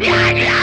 Yeah, yeah.